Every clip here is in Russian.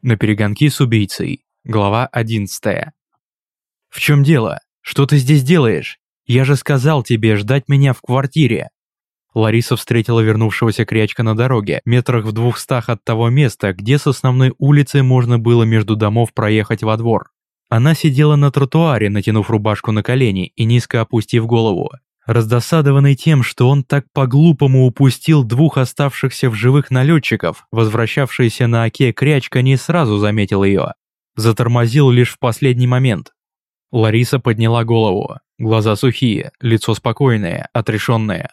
На перегонки с убийцей. Глава 11. «В чем дело? Что ты здесь делаешь? Я же сказал тебе ждать меня в квартире!» Лариса встретила вернувшегося крячка на дороге, метрах в двухстах от того места, где с основной улицы можно было между домов проехать во двор. Она сидела на тротуаре, натянув рубашку на колени и низко опустив голову. Раздосадованный тем, что он так по-глупому упустил двух оставшихся в живых налетчиков, возвращавшийся на оке крячка не сразу заметил ее. Затормозил лишь в последний момент. Лариса подняла голову, глаза сухие, лицо спокойное, отрешенное.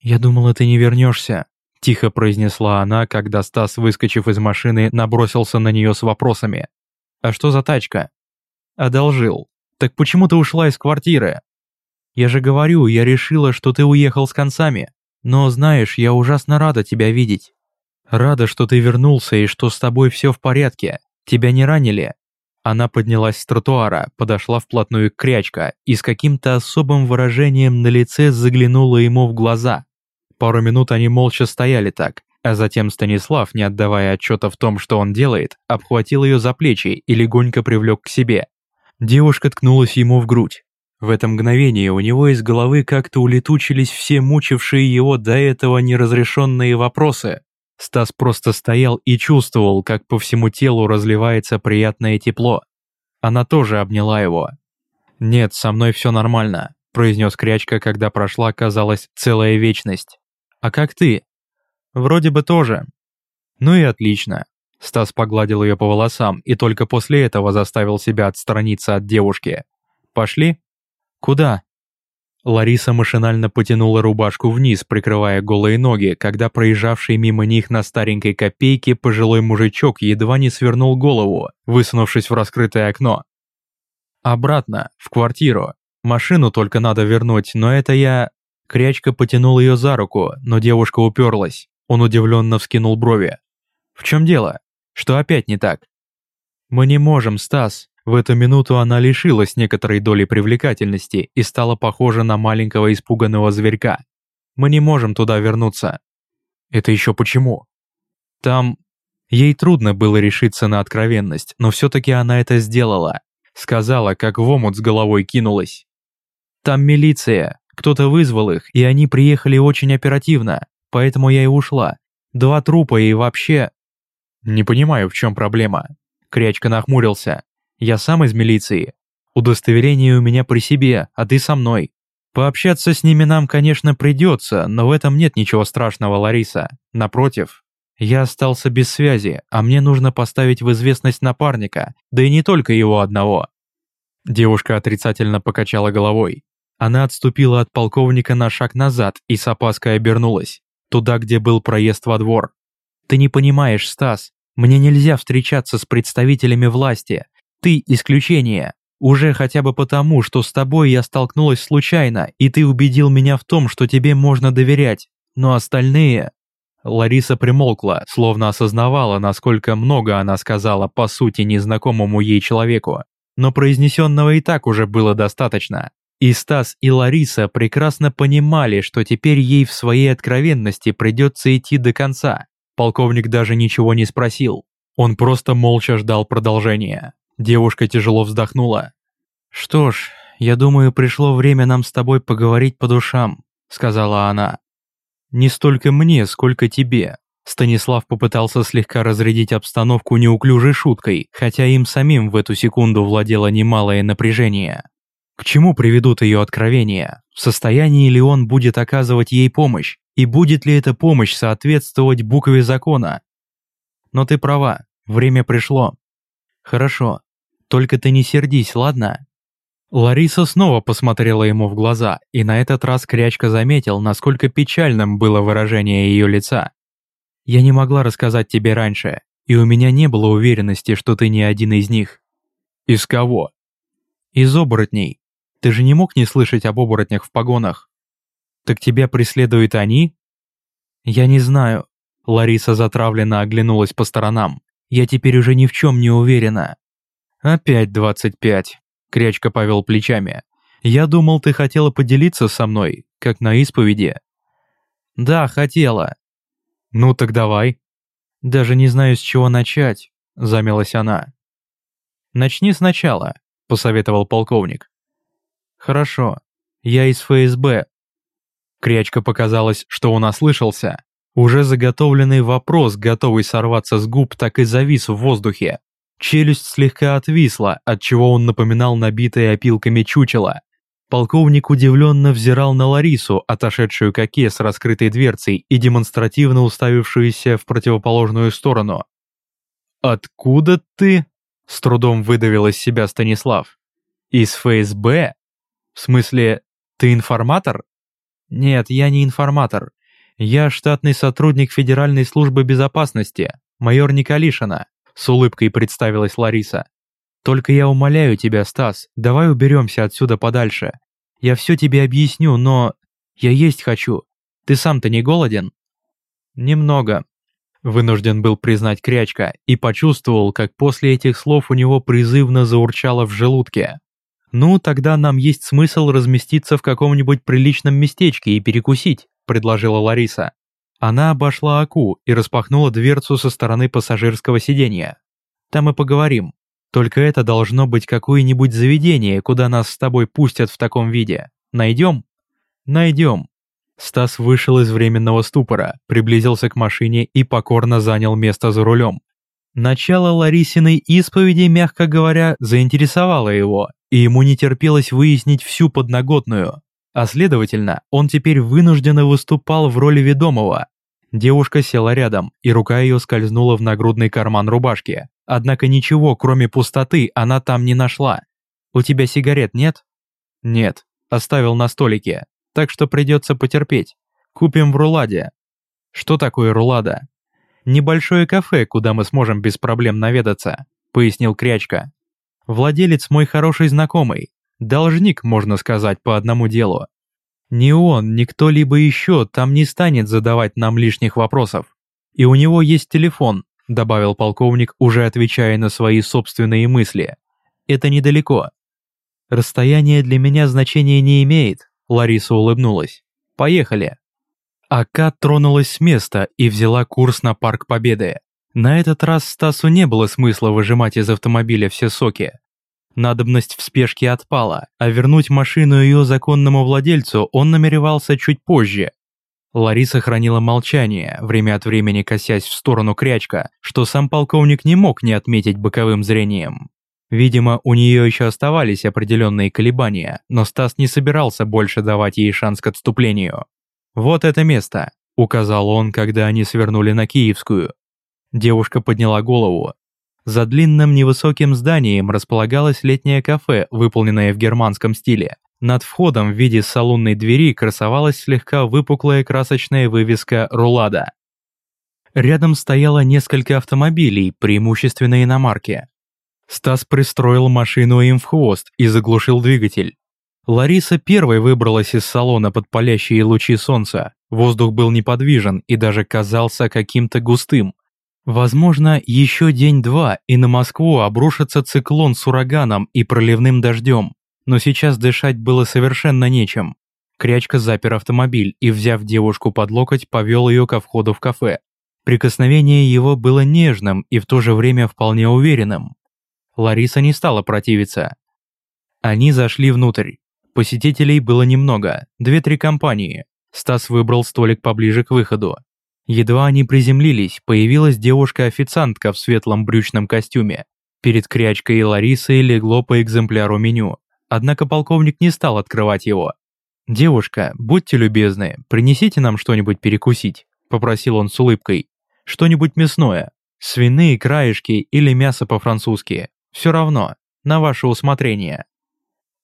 «Я думала, ты не вернешься», – тихо произнесла она, когда Стас, выскочив из машины, набросился на нее с вопросами. «А что за тачка?» «Одолжил. Так почему ты ушла из квартиры?» Я же говорю, я решила, что ты уехал с концами. Но знаешь, я ужасно рада тебя видеть. Рада, что ты вернулся и что с тобой все в порядке. Тебя не ранили?» Она поднялась с тротуара, подошла вплотную к крячка и с каким-то особым выражением на лице заглянула ему в глаза. Пару минут они молча стояли так, а затем Станислав, не отдавая отчета в том, что он делает, обхватил ее за плечи и легонько привлек к себе. Девушка ткнулась ему в грудь. В это мгновение у него из головы как-то улетучились все мучившие его до этого неразрешенные вопросы. Стас просто стоял и чувствовал, как по всему телу разливается приятное тепло. Она тоже обняла его. «Нет, со мной все нормально», – произнес Крячка, когда прошла, казалось, целая вечность. «А как ты?» «Вроде бы тоже». «Ну и отлично». Стас погладил ее по волосам и только после этого заставил себя отстраниться от девушки. «Пошли?» «Куда?» Лариса машинально потянула рубашку вниз, прикрывая голые ноги, когда проезжавший мимо них на старенькой копейке пожилой мужичок едва не свернул голову, высунувшись в раскрытое окно. «Обратно, в квартиру. Машину только надо вернуть, но это я...» Крячка потянул ее за руку, но девушка уперлась. Он удивленно вскинул брови. «В чем дело? Что опять не так?» «Мы не можем, Стас. В эту минуту она лишилась некоторой доли привлекательности и стала похожа на маленького испуганного зверька. Мы не можем туда вернуться. Это еще почему? Там... Ей трудно было решиться на откровенность, но все-таки она это сделала. Сказала, как в омут с головой кинулась. Там милиция, кто-то вызвал их, и они приехали очень оперативно, поэтому я и ушла. Два трупа и вообще... Не понимаю, в чем проблема. Крячка нахмурился. Я сам из милиции. Удостоверение у меня при себе, а ты со мной. Пообщаться с ними нам, конечно, придется, но в этом нет ничего страшного, Лариса. Напротив, я остался без связи, а мне нужно поставить в известность напарника, да и не только его одного». Девушка отрицательно покачала головой. Она отступила от полковника на шаг назад и с опаской обернулась, туда, где был проезд во двор. «Ты не понимаешь, Стас, мне нельзя встречаться с представителями власти, ты исключение. Уже хотя бы потому, что с тобой я столкнулась случайно, и ты убедил меня в том, что тебе можно доверять. Но остальные...» Лариса примолкла, словно осознавала, насколько много она сказала по сути незнакомому ей человеку. Но произнесенного и так уже было достаточно. И Стас, и Лариса прекрасно понимали, что теперь ей в своей откровенности придется идти до конца. Полковник даже ничего не спросил. Он просто молча ждал продолжения. Девушка тяжело вздохнула. «Что ж, я думаю, пришло время нам с тобой поговорить по душам», сказала она. «Не столько мне, сколько тебе». Станислав попытался слегка разрядить обстановку неуклюжей шуткой, хотя им самим в эту секунду владело немалое напряжение. К чему приведут ее откровения? В состоянии ли он будет оказывать ей помощь? И будет ли эта помощь соответствовать букве закона? Но ты права, время пришло. Хорошо, только ты не сердись, ладно?» Лариса снова посмотрела ему в глаза, и на этот раз Крячка заметил, насколько печальным было выражение ее лица. «Я не могла рассказать тебе раньше, и у меня не было уверенности, что ты не один из них». «Из кого?» «Из оборотней. Ты же не мог не слышать об оборотнях в погонах?» «Так тебя преследуют они?» «Я не знаю». Лариса затравленно оглянулась по сторонам. Я теперь уже ни в чем не уверена». «Опять двадцать пять», — Крячка повел плечами. «Я думал, ты хотела поделиться со мной, как на исповеди». «Да, хотела». «Ну так давай». «Даже не знаю, с чего начать. — замялась она. «Начни сначала», — посоветовал полковник. «Хорошо, я из ФСБ». Крячка показалось, что он ослышался. Уже заготовленный вопрос, готовый сорваться с губ, так и завис в воздухе. Челюсть слегка отвисла, отчего он напоминал набитое опилками чучело. Полковник удивленно взирал на Ларису, отошедшую к оке с раскрытой дверцей и демонстративно уставившуюся в противоположную сторону. «Откуда ты?» – с трудом выдавил из себя Станислав. «Из ФСБ? В смысле, ты информатор?» «Нет, я не информатор. Я штатный сотрудник Федеральной службы безопасности, майор Николишина», – с улыбкой представилась Лариса. Только я умоляю тебя, Стас, давай уберемся отсюда подальше. Я все тебе объясню, но... Я есть хочу. Ты сам-то не голоден?» «Немного», — вынужден был признать Крячка и почувствовал, как после этих слов у него призывно заурчало в желудке. «Ну, тогда нам есть смысл разместиться в каком-нибудь приличном местечке и перекусить», — предложила Лариса. Она обошла Аку и распахнула дверцу со стороны пассажирского сиденья. «Там и поговорим. Только это должно быть какое-нибудь заведение, куда нас с тобой пустят в таком виде. Найдем? Найдем. Стас вышел из временного ступора, приблизился к машине и покорно занял место за рулем. Начало Ларисиной исповеди, мягко говоря, заинтересовало его, и ему не терпелось выяснить всю подноготную. А следовательно, он теперь вынужденно выступал в роли ведомого. Девушка села рядом, и рука ее скользнула в нагрудный карман рубашки. Однако ничего, кроме пустоты, она там не нашла. «У тебя сигарет нет?» «Нет, оставил на столике, так что придется потерпеть. Купим в Руладе». «Что такое Рулада?» «Небольшое кафе, куда мы сможем без проблем наведаться», — пояснил Крячка. «Владелец мой хороший знакомый, должник, можно сказать, по одному делу. Ни он, ни кто-либо еще там не станет задавать нам лишних вопросов. И у него есть телефон, добавил полковник, уже отвечая на свои собственные мысли. «Это недалеко». «Расстояние для меня значения не имеет», — Лариса улыбнулась. «Поехали». Ака тронулась с места и взяла курс на Парк Победы. На этот раз Стасу не было смысла выжимать из автомобиля все соки. Надобность в спешке отпала, а вернуть машину ее законному владельцу он намеревался чуть позже, Лариса хранила молчание, время от времени косясь в сторону крячка, что сам полковник не мог не отметить боковым зрением. Видимо, у нее еще оставались определенные колебания, но Стас не собирался больше давать ей шанс к отступлению. «Вот это место», — указал он, когда они свернули на Киевскую. Девушка подняла голову. За длинным невысоким зданием располагалось летнее кафе, выполненное в германском стиле. Над входом в виде салонной двери красовалась слегка выпуклая красочная вывеска «Рулада». Рядом стояло несколько автомобилей, преимущественно иномарки. Стас пристроил машину им в хвост и заглушил двигатель. Лариса первой выбралась из салона под палящие лучи солнца. Воздух был неподвижен и даже казался каким-то густым. Возможно, еще день-два, и на Москву обрушится циклон с ураганом и проливным дождем но сейчас дышать было совершенно нечем. Крячка запер автомобиль и, взяв девушку под локоть, повел ее ко входу в кафе. Прикосновение его было нежным и в то же время вполне уверенным. Лариса не стала противиться. Они зашли внутрь. Посетителей было немного, две-три компании. Стас выбрал столик поближе к выходу. Едва они приземлились, появилась девушка-официантка в светлом брючном костюме. Перед Крячкой и Ларисой легло по экземпляру меню. Однако полковник не стал открывать его. «Девушка, будьте любезны, принесите нам что-нибудь перекусить», – попросил он с улыбкой. «Что-нибудь мясное, свиные краешки или мясо по-французски. Все равно, на ваше усмотрение».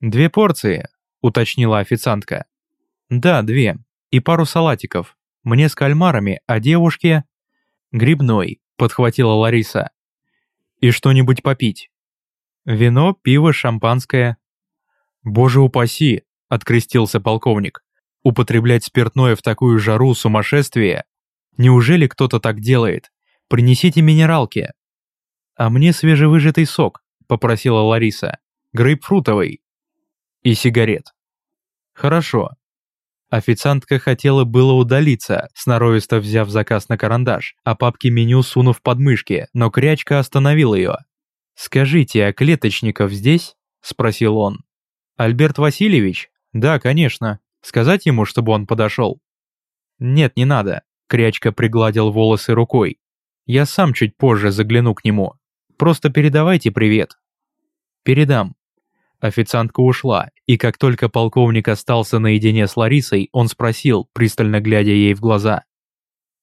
«Две порции», – уточнила официантка. «Да, две. И пару салатиков. Мне с кальмарами, а девушке...» «Грибной», – подхватила Лариса. «И что-нибудь попить?» «Вино, пиво, шампанское», «Боже упаси!» — открестился полковник. «Употреблять спиртное в такую жару сумасшествие? Неужели кто-то так делает? Принесите минералки!» «А мне свежевыжатый сок», — попросила Лариса. «Грейпфрутовый». «И сигарет». «Хорошо». Официантка хотела было удалиться, сноровисто взяв заказ на карандаш, а папки меню сунув под мышки, но Крячка остановил ее. «Скажите, а Клеточников здесь?» – спросил он. «Альберт Васильевич?» «Да, конечно. Сказать ему, чтобы он подошел?» «Нет, не надо», – Крячка пригладил волосы рукой. «Я сам чуть позже загляну к нему. Просто передавайте привет». «Передам», Официантка ушла, и как только полковник остался наедине с Ларисой, он спросил, пристально глядя ей в глаза.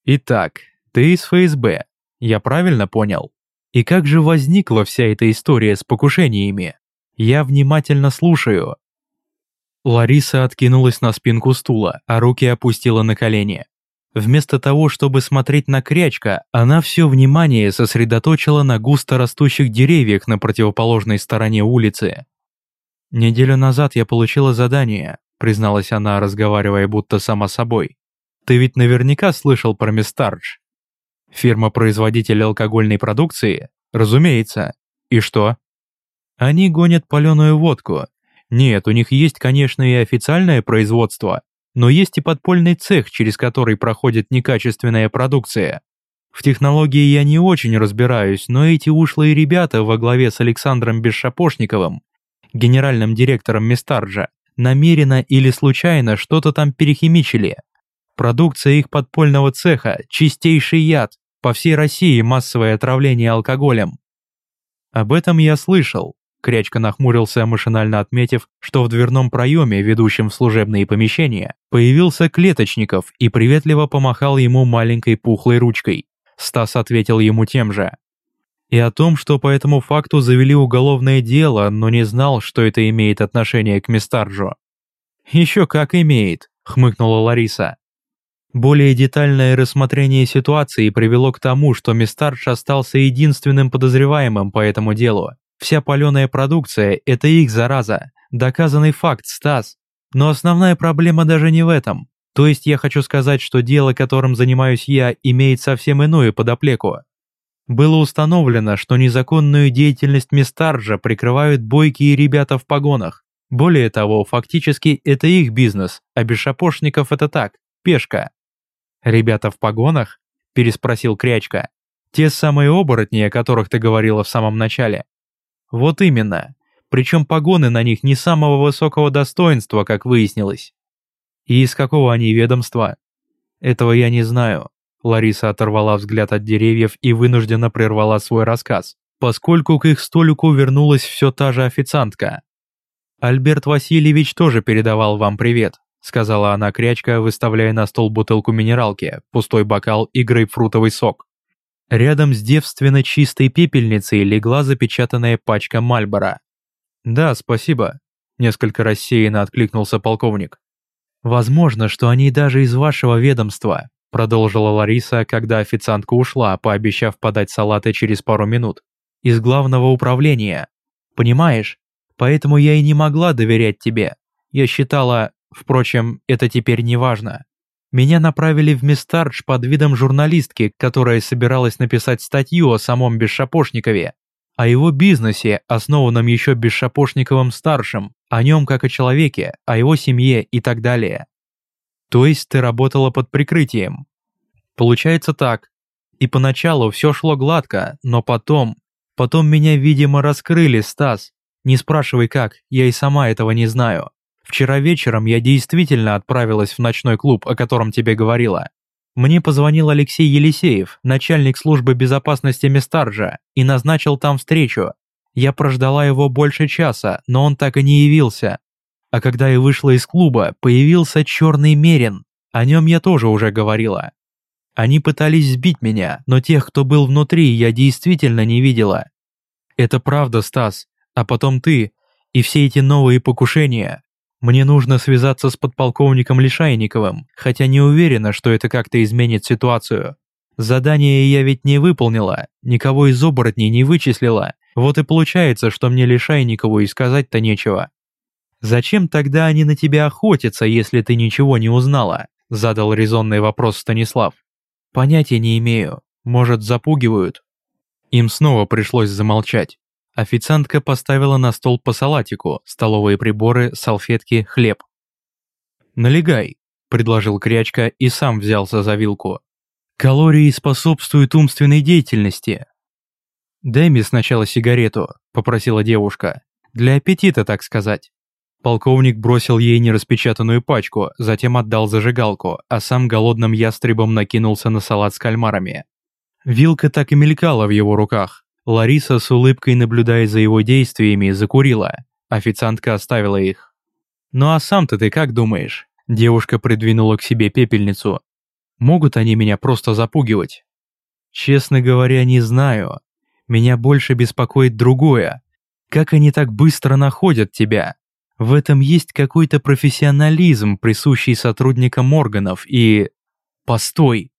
«Итак, ты из ФСБ, я правильно понял? И как же возникла вся эта история с покушениями? Я внимательно слушаю». Лариса откинулась на спинку стула, а руки опустила на колени. Вместо того, чтобы смотреть на крячка, она все внимание сосредоточила на густо растущих деревьях на противоположной стороне улицы. «Неделю назад я получила задание», призналась она, разговаривая будто сама собой. «Ты ведь наверняка слышал про Мистардж?» «Фирма-производитель алкогольной продукции?» «Разумеется. И что?» «Они гонят паленую водку. Нет, у них есть, конечно, и официальное производство, но есть и подпольный цех, через который проходит некачественная продукция. В технологии я не очень разбираюсь, но эти ушлые ребята во главе с Александром Бесшапошниковым генеральным директором Мистарджа, намеренно или случайно что-то там перехимичили. Продукция их подпольного цеха – чистейший яд, по всей России массовое отравление алкоголем. Об этом я слышал. Крячка нахмурился, машинально отметив, что в дверном проеме, ведущем в служебные помещения, появился Клеточников и приветливо помахал ему маленькой пухлой ручкой. Стас ответил ему тем же и о том, что по этому факту завели уголовное дело, но не знал, что это имеет отношение к Мистарджу. «Еще как имеет», — хмыкнула Лариса. Более детальное рассмотрение ситуации привело к тому, что Мистардж остался единственным подозреваемым по этому делу. Вся паленая продукция – это их зараза. Доказанный факт, Стас. Но основная проблема даже не в этом. То есть я хочу сказать, что дело, которым занимаюсь я, имеет совсем иную подоплеку. Было установлено, что незаконную деятельность Мистарджа прикрывают бойкие ребята в погонах. Более того, фактически это их бизнес, а без шапошников это так, пешка. «Ребята в погонах?» – переспросил Крячка. «Те самые оборотни, о которых ты говорила в самом начале». «Вот именно. Причем погоны на них не самого высокого достоинства, как выяснилось». «И из какого они ведомства?» «Этого я не знаю. Лариса оторвала взгляд от деревьев и вынужденно прервала свой рассказ, поскольку к их столику вернулась все та же официантка. «Альберт Васильевич тоже передавал вам привет», сказала она крячка, выставляя на стол бутылку минералки, пустой бокал и грейпфрутовый сок. Рядом с девственно чистой пепельницей легла запечатанная пачка Мальбора. «Да, спасибо», – несколько рассеянно откликнулся полковник. «Возможно, что они даже из вашего ведомства», продолжила Лариса, когда официантка ушла, пообещав подать салаты через пару минут. «Из главного управления. Понимаешь? Поэтому я и не могла доверять тебе. Я считала... Впрочем, это теперь не важно. Меня направили в Мистардж под видом журналистки, которая собиралась написать статью о самом Бесшапошникове, о его бизнесе, основанном еще Бесшапошниковым-старшим, о нем как о человеке, о его семье и так далее. То есть ты работала под прикрытием? Получается так. И поначалу все шло гладко, но потом... Потом меня, видимо, раскрыли, Стас. Не спрашивай как, я и сама этого не знаю. Вчера вечером я действительно отправилась в ночной клуб, о котором тебе говорила. Мне позвонил Алексей Елисеев, начальник службы безопасности Местаржа, и назначил там встречу. Я прождала его больше часа, но он так и не явился. А когда я вышла из клуба, появился черный мерин. О нем я тоже уже говорила. Они пытались сбить меня, но тех, кто был внутри, я действительно не видела. Это правда, Стас. А потом ты. И все эти новые покушения. Мне нужно связаться с подполковником Лишайниковым, хотя не уверена, что это как-то изменит ситуацию. Задание я ведь не выполнила, никого из оборотней не вычислила. Вот и получается, что мне Лишайникову и сказать-то нечего. «Зачем тогда они на тебя охотятся, если ты ничего не узнала?» – задал резонный вопрос Станислав. «Понятия не имею. Может, запугивают?» Им снова пришлось замолчать. Официантка поставила на стол по салатику, столовые приборы, салфетки, хлеб. «Налегай», предложил Крячка и сам взялся за вилку. «Калории способствуют умственной деятельности». «Дай мне сначала сигарету», — попросила девушка. «Для аппетита, так сказать». Полковник бросил ей нераспечатанную пачку, затем отдал зажигалку, а сам голодным ястребом накинулся на салат с кальмарами. Вилка так и мелькала в его руках. Лариса с улыбкой, наблюдая за его действиями, закурила. Официантка оставила их. «Ну а сам-то ты как думаешь?» Девушка придвинула к себе пепельницу. «Могут они меня просто запугивать?» «Честно говоря, не знаю. Меня больше беспокоит другое. Как они так быстро находят тебя? В этом есть какой-то профессионализм, присущий сотрудникам органов, и... Постой!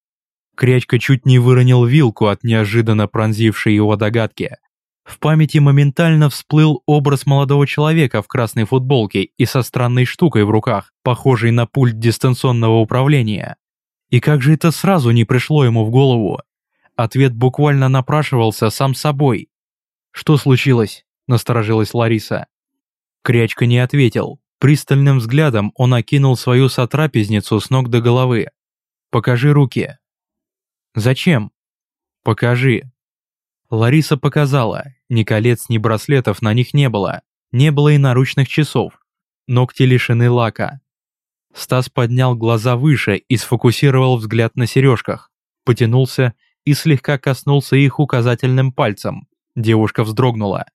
Крячка чуть не выронил вилку от неожиданно пронзившей его догадки. В памяти моментально всплыл образ молодого человека в красной футболке и со странной штукой в руках, похожей на пульт дистанционного управления. И как же это сразу не пришло ему в голову? Ответ буквально напрашивался сам собой. «Что случилось?» – насторожилась Лариса. Крячка не ответил. Пристальным взглядом он окинул свою сотрапезницу с ног до головы. «Покажи руки». «Зачем?» «Покажи». Лариса показала. Ни колец, ни браслетов на них не было. Не было и наручных часов. Ногти лишены лака. Стас поднял глаза выше и сфокусировал взгляд на сережках. Потянулся и слегка коснулся их указательным пальцем. Девушка вздрогнула.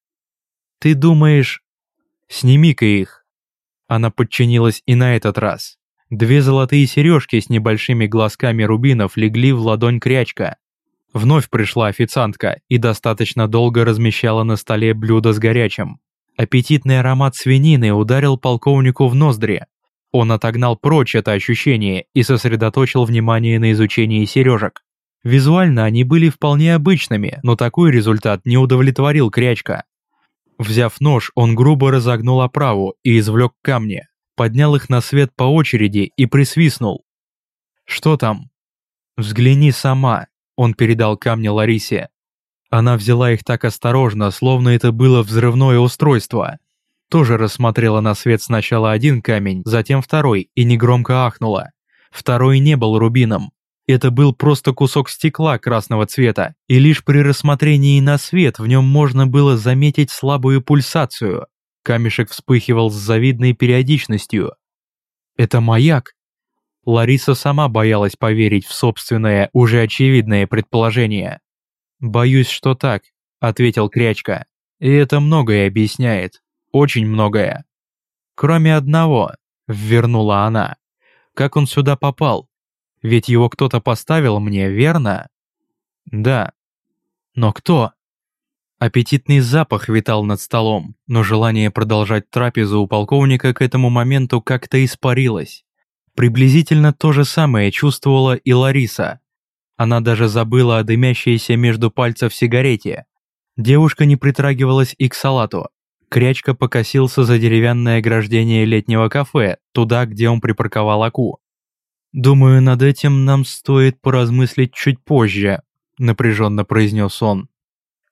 «Ты думаешь, Сними-ка их!» Она подчинилась и на этот раз. Две золотые сережки с небольшими глазками рубинов легли в ладонь крячка. Вновь пришла официантка и достаточно долго размещала на столе блюдо с горячим. Аппетитный аромат свинины ударил полковнику в ноздри. Он отогнал прочь это ощущение и сосредоточил внимание на изучении сережек. Визуально они были вполне обычными, но такой результат не удовлетворил Крячка. Взяв нож, он грубо разогнул оправу и извлек камни, поднял их на свет по очереди и присвистнул. «Что там?» «Взгляни сама», — он передал камни Ларисе. Она взяла их так осторожно, словно это было взрывное устройство. Тоже рассмотрела на свет сначала один камень, затем второй и негромко ахнула. Второй не был рубином, это был просто кусок стекла красного цвета, и лишь при рассмотрении на свет в нем можно было заметить слабую пульсацию. Камешек вспыхивал с завидной периодичностью. «Это маяк?» Лариса сама боялась поверить в собственное, уже очевидное предположение. «Боюсь, что так», — ответил Крячка. «И это многое объясняет. Очень многое». «Кроме одного», — ввернула она. «Как он сюда попал? Ведь его кто-то поставил мне, верно? Да. Но кто? Аппетитный запах витал над столом, но желание продолжать трапезу у полковника к этому моменту как-то испарилось. Приблизительно то же самое чувствовала и Лариса. Она даже забыла о дымящейся между пальцев сигарете. Девушка не притрагивалась и к салату. Крячка покосился за деревянное ограждение летнего кафе, туда, где он припарковал Аку. «Думаю, над этим нам стоит поразмыслить чуть позже», — напряженно произнес он.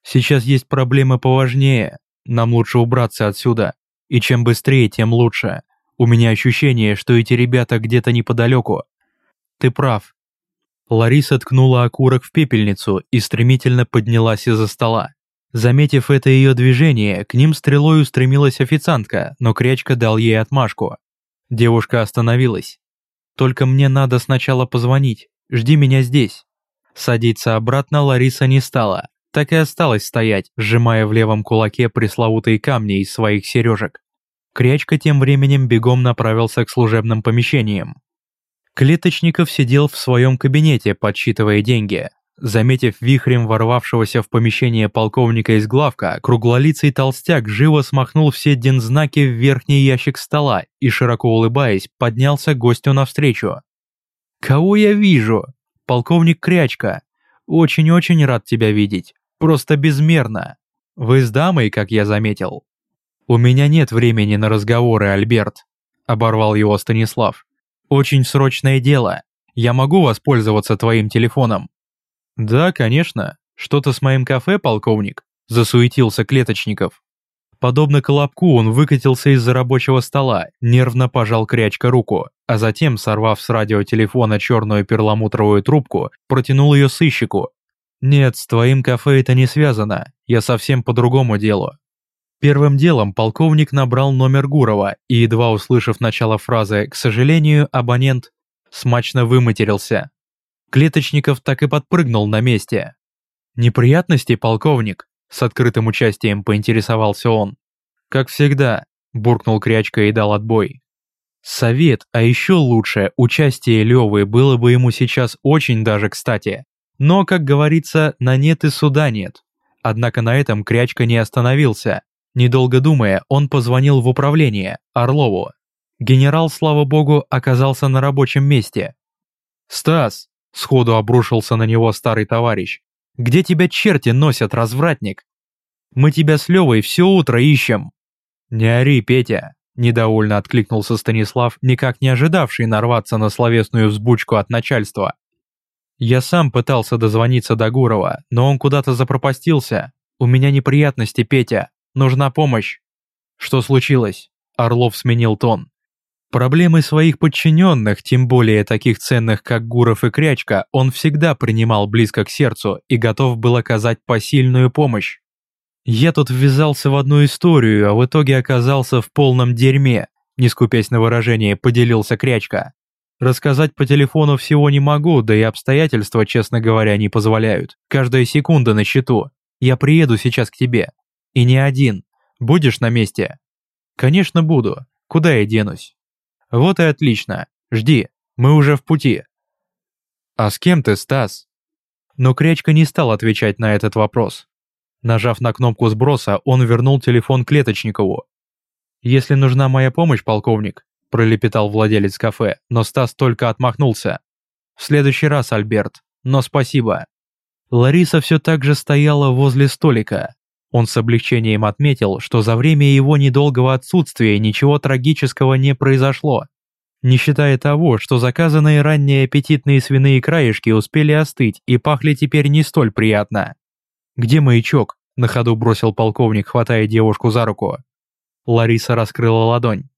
«Сейчас есть проблемы поважнее. Нам лучше убраться отсюда. И чем быстрее, тем лучше. У меня ощущение, что эти ребята где-то неподалеку. Ты прав». Лариса ткнула окурок в пепельницу и стремительно поднялась из-за стола. Заметив это ее движение, к ним стрелой устремилась официантка, но Крячка дал ей отмашку. Девушка остановилась. Только мне надо сначала позвонить. Жди меня здесь». Садиться обратно Лариса не стала, так и осталась стоять, сжимая в левом кулаке пресловутые камни из своих сережек. Крячка тем временем бегом направился к служебным помещениям. Клеточников сидел в своем кабинете, подсчитывая деньги. Заметив вихрем ворвавшегося в помещение полковника из главка, круглолицый толстяк живо смахнул все дензнаки в верхний ящик стола и, широко улыбаясь, поднялся гостю навстречу. «Кого я вижу? Полковник Крячка. Очень-очень рад тебя видеть. Просто безмерно. Вы с дамой, как я заметил». «У меня нет времени на разговоры, Альберт», — оборвал его Станислав. «Очень срочное дело. Я могу воспользоваться твоим телефоном?» «Да, конечно. Что-то с моим кафе, полковник?» – засуетился Клеточников. Подобно колобку он выкатился из-за рабочего стола, нервно пожал крячка руку, а затем, сорвав с радиотелефона черную перламутровую трубку, протянул ее сыщику. «Нет, с твоим кафе это не связано, я совсем по другому делу». Первым делом полковник набрал номер Гурова и, едва услышав начало фразы «к сожалению, абонент», смачно выматерился. Клеточников так и подпрыгнул на месте. «Неприятности, полковник?» С открытым участием поинтересовался он. «Как всегда», – буркнул Крячка и дал отбой. Совет, а еще лучше, участие Левы было бы ему сейчас очень даже кстати. Но, как говорится, на нет и суда нет. Однако на этом Крячка не остановился. Недолго думая, он позвонил в управление, Орлову. Генерал, слава богу, оказался на рабочем месте. «Стас!» – сходу обрушился на него старый товарищ. Где тебя черти носят, развратник? Мы тебя с Левой все утро ищем». «Не ори, Петя», – недовольно откликнулся Станислав, никак не ожидавший нарваться на словесную взбучку от начальства. «Я сам пытался дозвониться до Гурова, но он куда-то запропастился. У меня неприятности, Петя. Нужна помощь». «Что случилось?» Орлов сменил тон. Проблемы своих подчиненных, тем более таких ценных, как Гуров и Крячка, он всегда принимал близко к сердцу и готов был оказать посильную помощь. Я тут ввязался в одну историю, а в итоге оказался в полном дерьме, не скупясь на выражение, поделился Крячка. Рассказать по телефону всего не могу, да и обстоятельства, честно говоря, не позволяют. Каждая секунда на счету. Я приеду сейчас к тебе. И не один. Будешь на месте? Конечно, буду. Куда я денусь? Вот и отлично. Жди, мы уже в пути. А с кем ты, Стас? Но Крячка не стал отвечать на этот вопрос. Нажав на кнопку сброса, он вернул телефон Клеточникову. «Если нужна моя помощь, полковник», – пролепетал владелец кафе, но Стас только отмахнулся. «В следующий раз, Альберт, но спасибо». Лариса все так же стояла возле столика, он с облегчением отметил, что за время его недолгого отсутствия ничего трагического не произошло, не считая того, что заказанные ранее аппетитные свиные краешки успели остыть и пахли теперь не столь приятно. «Где маячок?» – на ходу бросил полковник, хватая девушку за руку. Лариса раскрыла ладонь.